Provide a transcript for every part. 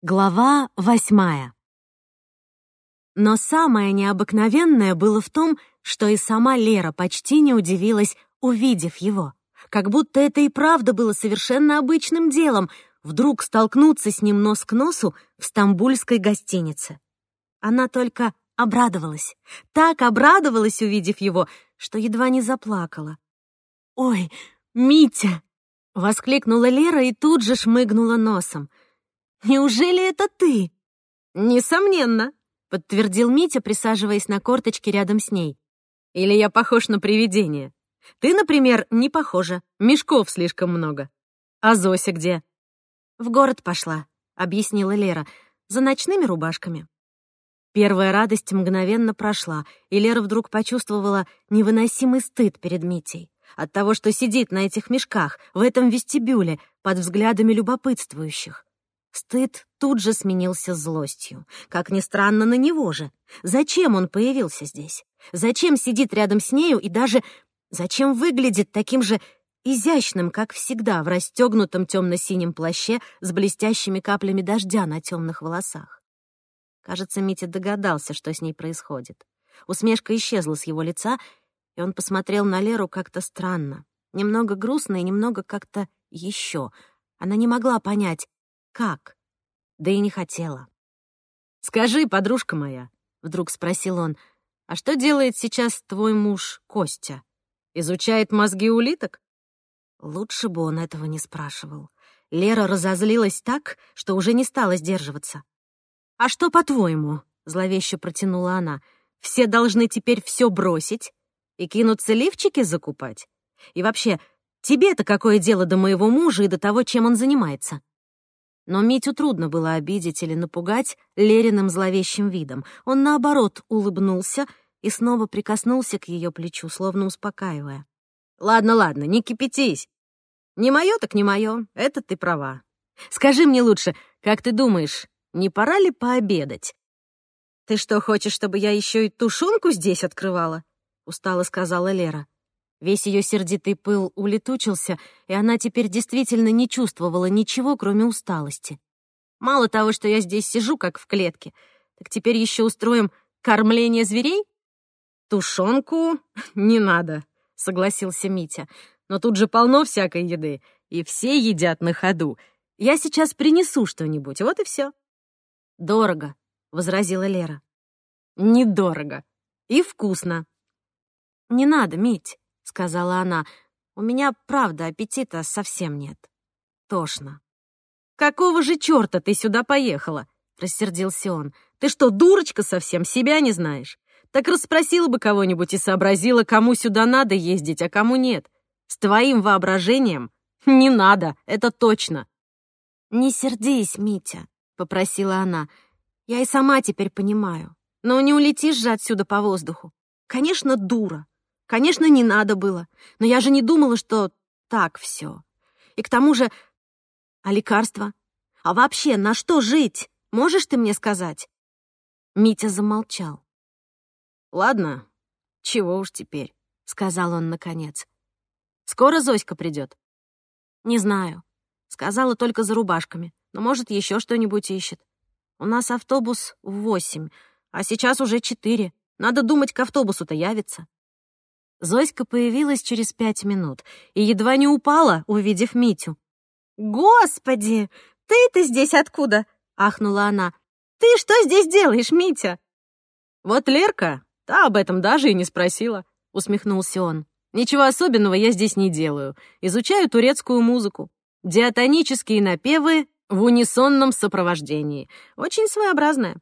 Глава восьмая. Но самое необыкновенное было в том, что и сама Лера почти не удивилась, увидев его. Как будто это и правда было совершенно обычным делом вдруг столкнуться с ним нос к носу в стамбульской гостинице. Она только обрадовалась, так обрадовалась, увидев его, что едва не заплакала. «Ой, Митя!» — воскликнула Лера и тут же шмыгнула носом. Неужели это ты?» «Несомненно», — подтвердил Митя, присаживаясь на корточке рядом с ней. «Или я похож на привидение? Ты, например, не похожа. Мешков слишком много. А Зося где?» «В город пошла», — объяснила Лера, — «за ночными рубашками». Первая радость мгновенно прошла, и Лера вдруг почувствовала невыносимый стыд перед Митей от того, что сидит на этих мешках, в этом вестибюле, под взглядами любопытствующих. Стыд тут же сменился злостью. Как ни странно, на него же. Зачем он появился здесь? Зачем сидит рядом с нею и даже зачем выглядит таким же изящным, как всегда, в расстегнутом темно-синем плаще с блестящими каплями дождя на темных волосах? Кажется, Митя догадался, что с ней происходит. Усмешка исчезла с его лица, и он посмотрел на Леру как-то странно. Немного грустно и немного как-то еще. Она не могла понять, как? Да и не хотела. «Скажи, подружка моя», — вдруг спросил он, «а что делает сейчас твой муж Костя? Изучает мозги улиток?» Лучше бы он этого не спрашивал. Лера разозлилась так, что уже не стала сдерживаться. «А что, по-твоему?» — зловеще протянула она. «Все должны теперь все бросить и кинуться лифчики закупать? И вообще, тебе-то какое дело до моего мужа и до того, чем он занимается?» Но Митю трудно было обидеть или напугать Лериным зловещим видом. Он, наоборот, улыбнулся и снова прикоснулся к ее плечу, словно успокаивая. «Ладно, ладно, не кипятись. Не мое так не мое, это ты права. Скажи мне лучше, как ты думаешь, не пора ли пообедать?» «Ты что, хочешь, чтобы я еще и тушенку здесь открывала?» — устало сказала Лера. Весь ее сердитый пыл улетучился, и она теперь действительно не чувствовала ничего, кроме усталости. Мало того, что я здесь сижу, как в клетке, так теперь еще устроим кормление зверей? Тушенку не надо, согласился Митя. Но тут же полно всякой еды, и все едят на ходу. Я сейчас принесу что-нибудь, вот и все. Дорого, возразила Лера. Недорого. И вкусно. Не надо, Мить сказала она. «У меня, правда, аппетита совсем нет. Тошно». «Какого же черта ты сюда поехала?» — рассердился он. «Ты что, дурочка совсем, себя не знаешь? Так расспросила бы кого-нибудь и сообразила, кому сюда надо ездить, а кому нет. С твоим воображением не надо, это точно». «Не сердись, Митя», — попросила она. «Я и сама теперь понимаю. Но не улетишь же отсюда по воздуху. Конечно, дура. Конечно, не надо было, но я же не думала, что так все. И к тому же... А лекарства? А вообще, на что жить? Можешь ты мне сказать?» Митя замолчал. «Ладно, чего уж теперь», — сказал он наконец. «Скоро Зоська придет. «Не знаю. Сказала только за рубашками. Но, может, еще что-нибудь ищет. У нас автобус в восемь, а сейчас уже четыре. Надо думать, к автобусу-то явится». Зоська появилась через пять минут и едва не упала, увидев Митю. «Господи, ты-то здесь откуда?» — ахнула она. «Ты что здесь делаешь, Митя?» «Вот Лерка, та об этом даже и не спросила», — усмехнулся он. «Ничего особенного я здесь не делаю. Изучаю турецкую музыку. Диатонические напевы в унисонном сопровождении. Очень своеобразная.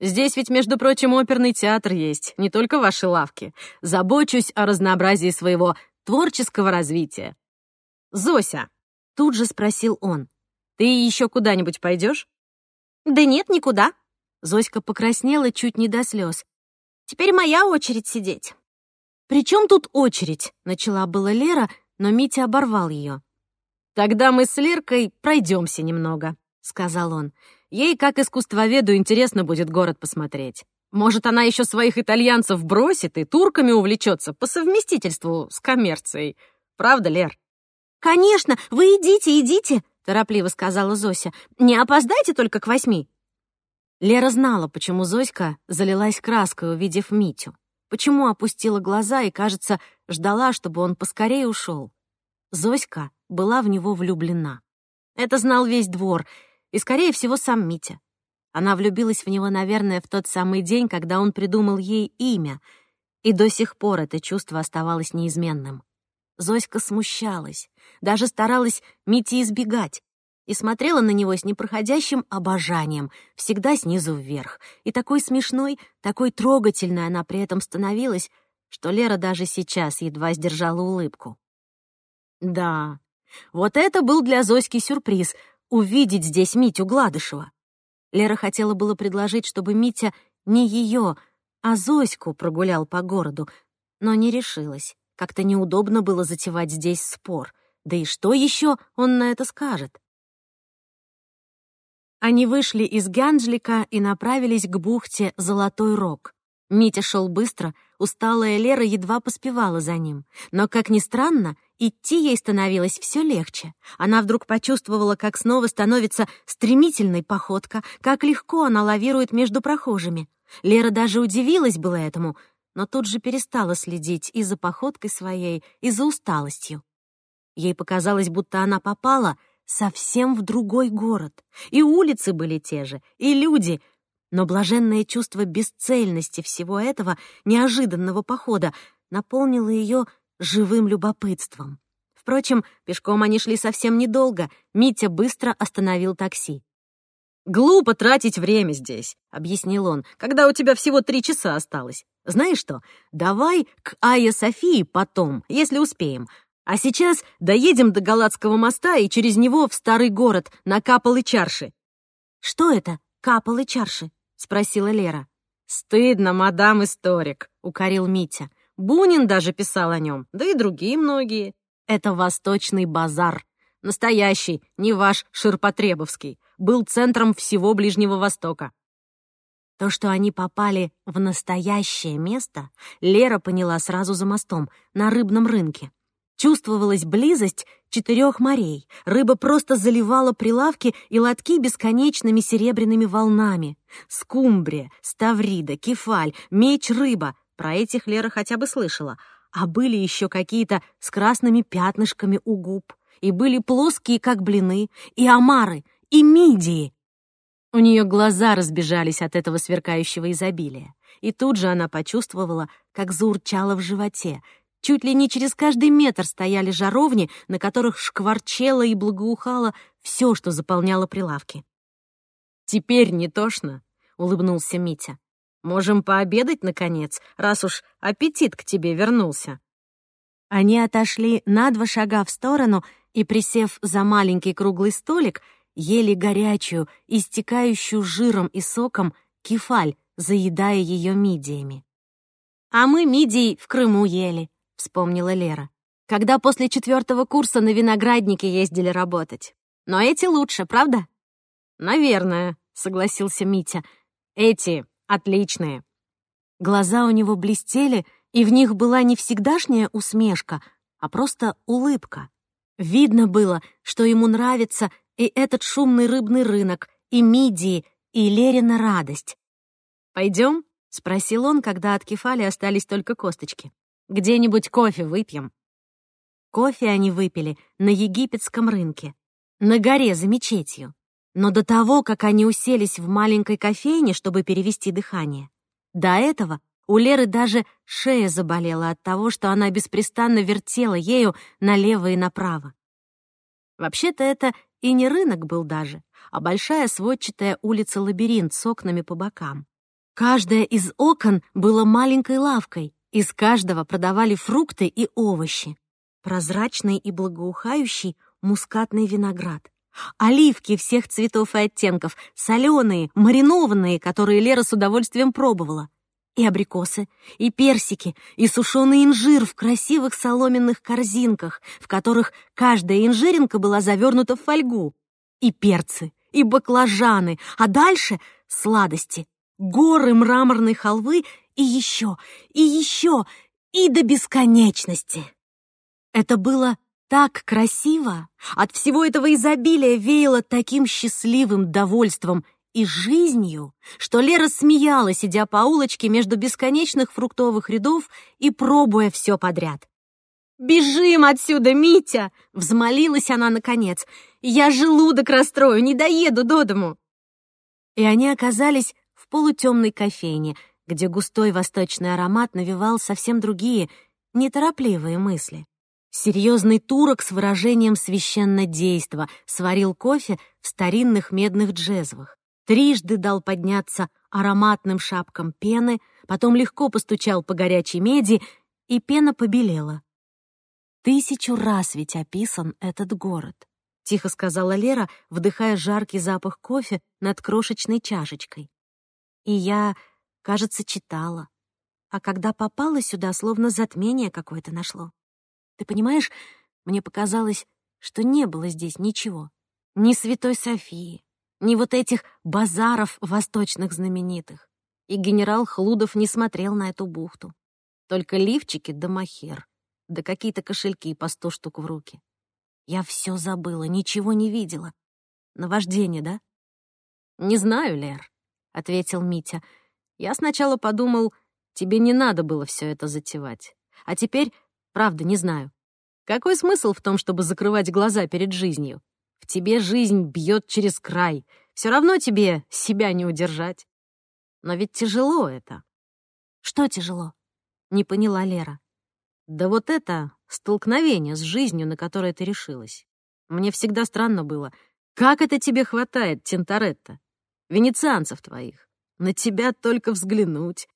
Здесь ведь, между прочим, оперный театр есть, не только ваши лавки. Забочусь о разнообразии своего творческого развития. Зося, тут же спросил он, ты еще куда-нибудь пойдешь? Да нет, никуда. Зоська покраснела чуть не до слез. Теперь моя очередь сидеть. «При чем тут очередь?» — начала была Лера, но Митя оборвал ее. «Тогда мы с Леркой пройдемся немного», — сказал он. Ей, как искусствоведу, интересно будет город посмотреть. Может, она еще своих итальянцев бросит и турками увлечется по совместительству с коммерцией. Правда, Лер? «Конечно, вы идите, идите!» — торопливо сказала Зося. «Не опоздайте только к восьми». Лера знала, почему Зоська залилась краской, увидев Митю. Почему опустила глаза и, кажется, ждала, чтобы он поскорее ушел. Зоська была в него влюблена. Это знал весь двор, и, скорее всего, сам Митя. Она влюбилась в него, наверное, в тот самый день, когда он придумал ей имя, и до сих пор это чувство оставалось неизменным. Зоська смущалась, даже старалась Мити избегать, и смотрела на него с непроходящим обожанием, всегда снизу вверх. И такой смешной, такой трогательной она при этом становилась, что Лера даже сейчас едва сдержала улыбку. Да, вот это был для Зоськи сюрприз — увидеть здесь Митю Гладышева. Лера хотела было предложить, чтобы Митя не ее, а Зоську прогулял по городу, но не решилась. Как-то неудобно было затевать здесь спор. Да и что еще он на это скажет? Они вышли из Ганджлика и направились к бухте Золотой Рог. Митя шел быстро, усталая Лера едва поспевала за ним. Но, как ни странно, идти ей становилось все легче. Она вдруг почувствовала, как снова становится стремительной походка, как легко она лавирует между прохожими. Лера даже удивилась было этому, но тут же перестала следить и за походкой своей, и за усталостью. Ей показалось, будто она попала — совсем в другой город. И улицы были те же, и люди. Но блаженное чувство бесцельности всего этого неожиданного похода наполнило ее живым любопытством. Впрочем, пешком они шли совсем недолго. Митя быстро остановил такси. «Глупо тратить время здесь», — объяснил он, «когда у тебя всего три часа осталось. Знаешь что, давай к Айя Софии потом, если успеем, а сейчас доедем до Галатского моста и через него в старый город, на Капалы-Чарши». «Что это, Капалы-Чарши?» — спросила Лера. «Стыдно, мадам историк», — укорил Митя. Бунин даже писал о нем, да и другие многие. Это восточный базар. Настоящий, не ваш Ширпотребовский. Был центром всего Ближнего Востока. То, что они попали в настоящее место, Лера поняла сразу за мостом, на рыбном рынке. Чувствовалась близость четырех морей. Рыба просто заливала прилавки и лотки бесконечными серебряными волнами. Скумбрия, ставрида, кефаль, меч-рыба. Про этих Лера хотя бы слышала. А были еще какие-то с красными пятнышками у губ. И были плоские, как блины, и омары, и мидии. У нее глаза разбежались от этого сверкающего изобилия. И тут же она почувствовала, как заурчало в животе, Чуть ли не через каждый метр стояли жаровни, на которых шкварчело и благоухало все, что заполняло прилавки. «Теперь не тошно», — улыбнулся Митя. «Можем пообедать, наконец, раз уж аппетит к тебе вернулся». Они отошли на два шага в сторону и, присев за маленький круглый столик, ели горячую, истекающую жиром и соком кефаль, заедая ее мидиями. «А мы мидий в Крыму ели», вспомнила Лера. Когда после четвертого курса на винограднике ездили работать. Но эти лучше, правда? Наверное, согласился Митя. Эти отличные. Глаза у него блестели, и в них была не всегдашняя усмешка, а просто улыбка. Видно было, что ему нравится и этот шумный рыбный рынок, и мидии, и Лерина радость. «Пойдем?» — спросил он, когда от кефали остались только косточки. Где-нибудь кофе выпьем». Кофе они выпили на египетском рынке, на горе за мечетью. Но до того, как они уселись в маленькой кофейне, чтобы перевести дыхание, до этого у Леры даже шея заболела от того, что она беспрестанно вертела ею налево и направо. Вообще-то это и не рынок был даже, а большая сводчатая улица-лабиринт с окнами по бокам. Каждая из окон была маленькой лавкой, из каждого продавали фрукты и овощи. Прозрачный и благоухающий мускатный виноград. Оливки всех цветов и оттенков, соленые, маринованные, которые Лера с удовольствием пробовала. И абрикосы, и персики, и сушеный инжир в красивых соломенных корзинках, в которых каждая инжиринка была завернута в фольгу. И перцы, и баклажаны, а дальше — сладости, горы мраморной халвы и еще, и еще, и до бесконечности. Это было так красиво, от всего этого изобилия веяло таким счастливым довольством и жизнью, что Лера смеялась, сидя по улочке между бесконечных фруктовых рядов и пробуя все подряд. «Бежим отсюда, Митя!» — взмолилась она наконец. «Я желудок расстрою, не доеду до дому!» И они оказались в полутемной кофейне, где густой восточный аромат навевал совсем другие, неторопливые мысли. Серьезный турок с выражением священнодейства сварил кофе в старинных медных джезвах трижды дал подняться ароматным шапкам пены, потом легко постучал по горячей меди, и пена побелела. «Тысячу раз ведь описан этот город», — тихо сказала Лера, вдыхая жаркий запах кофе над крошечной чашечкой. «И я, кажется, читала. А когда попала сюда, словно затмение какое-то нашло. Ты понимаешь, мне показалось, что не было здесь ничего. Ни Святой Софии, ни вот этих базаров восточных знаменитых. И генерал Хлудов не смотрел на эту бухту. Только лифчики да махер, да какие-то кошельки по сто штук в руки. Я все забыла, ничего не видела. Наваждение, да? «Не знаю, Лер», — ответил Митя. «Я сначала подумал, тебе не надо было все это затевать. А теперь, правда, не знаю. Какой смысл в том, чтобы закрывать глаза перед жизнью? В тебе жизнь бьет через край. Все равно тебе себя не удержать. Но ведь тяжело это. Что тяжело? Не поняла Лера. Да вот это столкновение с жизнью, на которое ты решилась. Мне всегда странно было. Как это тебе хватает, Тинторетто? Венецианцев твоих. На тебя только взглянуть.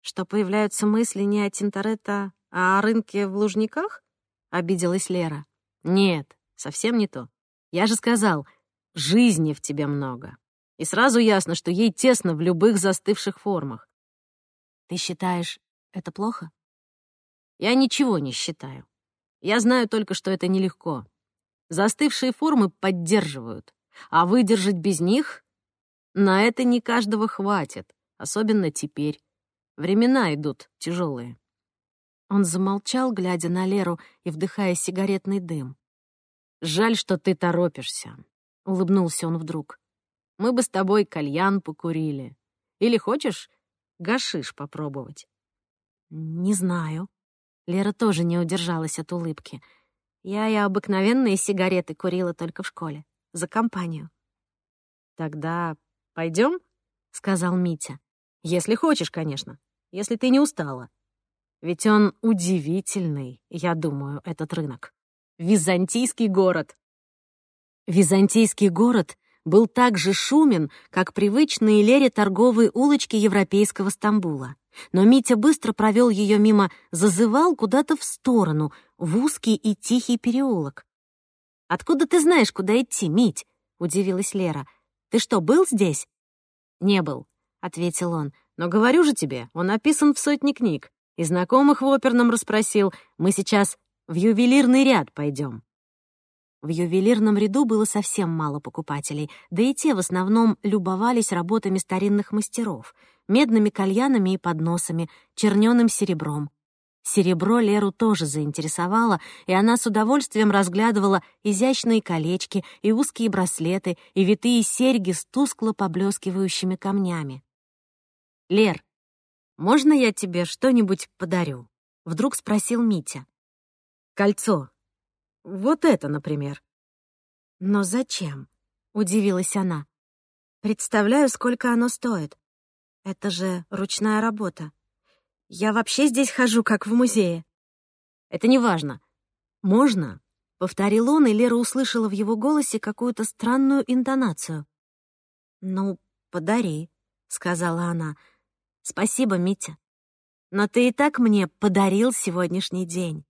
Что появляются мысли не о Тинторетто, о рынке в Лужниках? Обиделась Лера. Нет, совсем не то. Я же сказал, жизни в тебе много. И сразу ясно, что ей тесно в любых застывших формах. Ты считаешь, это плохо? Я ничего не считаю. Я знаю только, что это нелегко. Застывшие формы поддерживают, а выдержать без них — на это не каждого хватит, особенно теперь. Времена идут тяжелые. Он замолчал, глядя на Леру и вдыхая сигаретный дым. «Жаль, что ты торопишься», — улыбнулся он вдруг. «Мы бы с тобой кальян покурили. Или хочешь гашиш попробовать?» «Не знаю». Лера тоже не удержалась от улыбки. «Я и обыкновенные сигареты курила только в школе. За компанию». «Тогда пойдем?» — сказал Митя. «Если хочешь, конечно. Если ты не устала. Ведь он удивительный, я думаю, этот рынок» византийский город. Византийский город был так же шумен, как привычные Лере торговые улочки европейского Стамбула. Но Митя быстро провел ее мимо, зазывал куда-то в сторону, в узкий и тихий переулок. «Откуда ты знаешь, куда идти, Мить?» — удивилась Лера. «Ты что, был здесь?» «Не был», — ответил он. «Но говорю же тебе, он написан в сотни книг. И знакомых в оперном расспросил. Мы сейчас в ювелирный ряд пойдем. В ювелирном ряду было совсем мало покупателей, да и те в основном любовались работами старинных мастеров, медными кальянами и подносами, черненым серебром. Серебро Леру тоже заинтересовало, и она с удовольствием разглядывала изящные колечки и узкие браслеты и витые серьги с тускло поблескивающими камнями. «Лер, можно я тебе что-нибудь подарю?» — вдруг спросил Митя. Кольцо. Вот это, например. Но зачем? Удивилась она. Представляю, сколько оно стоит. Это же ручная работа. Я вообще здесь хожу, как в музее. Это не важно. Можно? Повторил он, и Лера услышала в его голосе какую-то странную интонацию. «Ну, подари», — сказала она. «Спасибо, Митя. Но ты и так мне подарил сегодняшний день.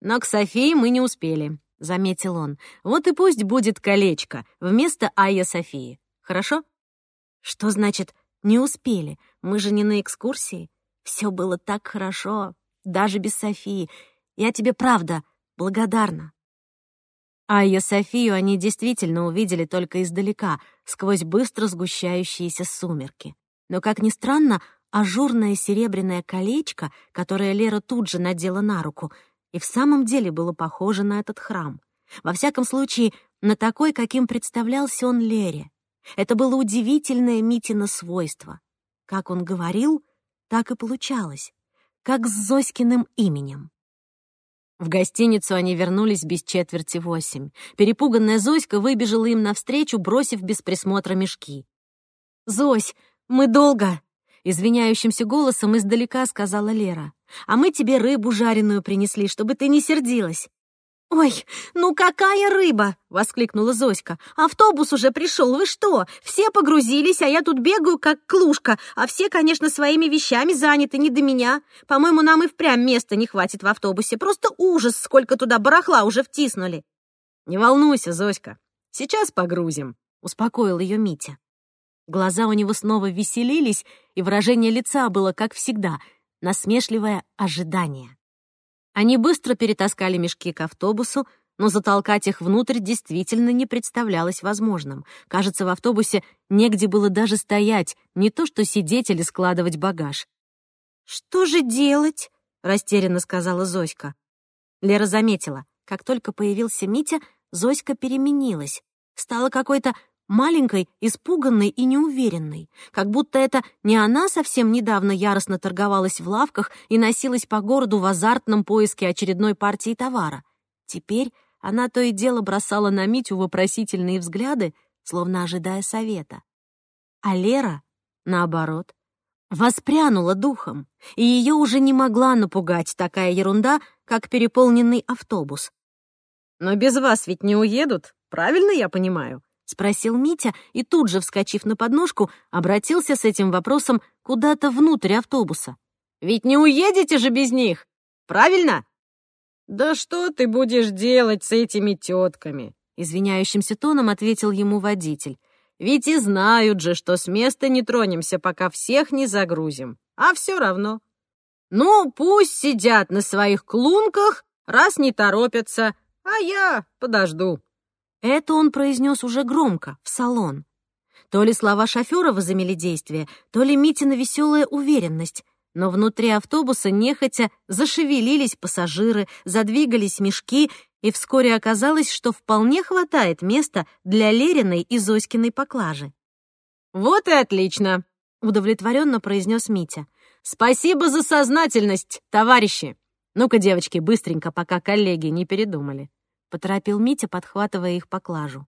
«Но к Софии мы не успели», — заметил он. «Вот и пусть будет колечко вместо Айя Софии. Хорошо?» «Что значит «не успели»? Мы же не на экскурсии. Все было так хорошо, даже без Софии. Я тебе правда благодарна». Айя Софию они действительно увидели только издалека, сквозь быстро сгущающиеся сумерки. Но, как ни странно, ажурное серебряное колечко, которое Лера тут же надела на руку — И в самом деле было похоже на этот храм. Во всяком случае, на такой, каким представлялся он Лере. Это было удивительное Митино свойство. Как он говорил, так и получалось, как с Зоськиным именем. В гостиницу они вернулись без четверти восемь. Перепуганная Зоська выбежала им навстречу, бросив без присмотра мешки. «Зось, мы долго!» — извиняющимся голосом издалека сказала Лера. «А мы тебе рыбу жареную принесли, чтобы ты не сердилась». «Ой, ну какая рыба!» — воскликнула Зоська. «Автобус уже пришел, вы что? Все погрузились, а я тут бегаю, как клушка, а все, конечно, своими вещами заняты, не до меня. По-моему, нам и впрямь места не хватит в автобусе. Просто ужас, сколько туда барахла уже втиснули». «Не волнуйся, Зоська, сейчас погрузим», — успокоил ее Митя. Глаза у него снова веселились, и выражение лица было, как всегда, насмешливое ожидание. Они быстро перетаскали мешки к автобусу, но затолкать их внутрь действительно не представлялось возможным. Кажется, в автобусе негде было даже стоять, не то что сидеть или складывать багаж. «Что же делать?» — растерянно сказала Зоська. Лера заметила, как только появился Митя, Зоська переменилась. Стала какой-то маленькой, испуганной и неуверенной, как будто это не она совсем недавно яростно торговалась в лавках и носилась по городу в азартном поиске очередной партии товара. Теперь она то и дело бросала на Митю вопросительные взгляды, словно ожидая совета. А Лера, наоборот, воспрянула духом, и ее уже не могла напугать такая ерунда, как переполненный автобус. «Но без вас ведь не уедут, правильно я понимаю?» — спросил Митя и тут же, вскочив на подножку, обратился с этим вопросом куда-то внутрь автобуса. «Ведь не уедете же без них, правильно?» «Да что ты будешь делать с этими тетками?» — извиняющимся тоном ответил ему водитель. «Ведь и знают же, что с места не тронемся, пока всех не загрузим. А все равно. Ну, пусть сидят на своих клунках, раз не торопятся, а я подожду». Это он произнес уже громко, в салон. То ли слова шофера возымели действие, то ли Митина веселая уверенность. Но внутри автобуса нехотя зашевелились пассажиры, задвигались мешки, и вскоре оказалось, что вполне хватает места для Лериной и Зоськиной поклажи. «Вот и отлично», — удовлетворенно произнес Митя. «Спасибо за сознательность, товарищи! Ну-ка, девочки, быстренько, пока коллеги не передумали». — поторопил Митя, подхватывая их поклажу.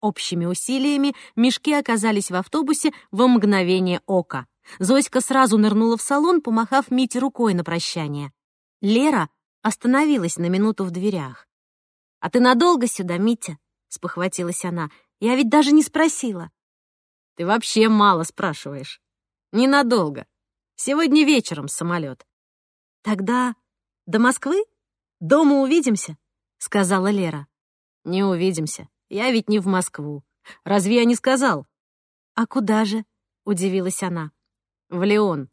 Общими усилиями мешки оказались в автобусе во мгновение ока. Зоська сразу нырнула в салон, помахав Мите рукой на прощание. Лера остановилась на минуту в дверях. «А ты надолго сюда, Митя?» — спохватилась она. «Я ведь даже не спросила». «Ты вообще мало спрашиваешь. Ненадолго. Сегодня вечером самолет. «Тогда до Москвы? Дома увидимся?» — сказала Лера. «Не увидимся. Я ведь не в Москву. Разве я не сказал?» «А куда же?» — удивилась она. «В Леон.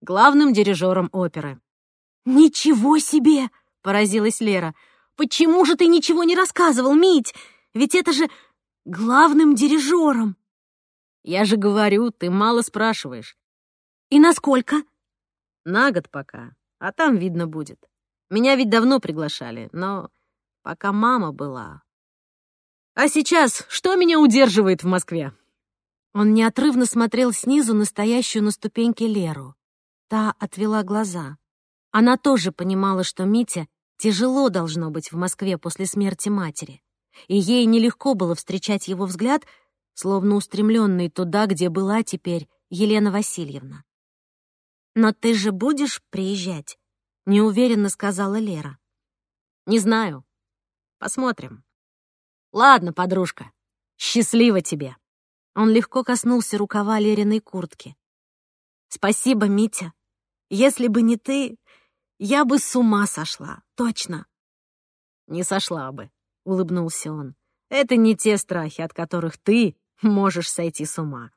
Главным дирижером оперы». «Ничего себе!» — поразилась Лера. «Почему же ты ничего не рассказывал, Мить? Ведь это же главным дирижером!» «Я же говорю, ты мало спрашиваешь». «И насколько?» «На год пока, а там видно будет. Меня ведь давно приглашали, но пока мама была. А сейчас что меня удерживает в Москве? Он неотрывно смотрел снизу на стоящую на ступеньке Леру. Та отвела глаза. Она тоже понимала, что Митя тяжело должно быть в Москве после смерти матери. И ей нелегко было встречать его взгляд, словно устремленный туда, где была теперь Елена Васильевна. «Но ты же будешь приезжать?» — неуверенно сказала Лера. «Не знаю. Посмотрим. Ладно, подружка, счастливо тебе. Он легко коснулся рукава Лериной куртки. Спасибо, Митя. Если бы не ты, я бы с ума сошла, точно. Не сошла бы, улыбнулся он. Это не те страхи, от которых ты можешь сойти с ума.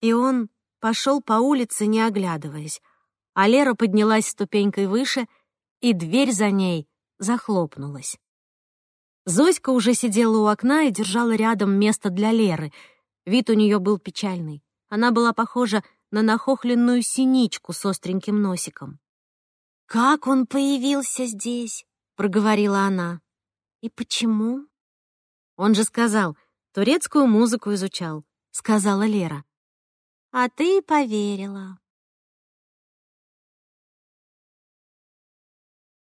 И он пошел по улице, не оглядываясь, а Лера поднялась ступенькой выше, и дверь за ней захлопнулась. Зоська уже сидела у окна и держала рядом место для Леры. Вид у нее был печальный. Она была похожа на нахохленную синичку с остреньким носиком. «Как он появился здесь?» — проговорила она. «И почему?» «Он же сказал, турецкую музыку изучал», — сказала Лера. «А ты поверила».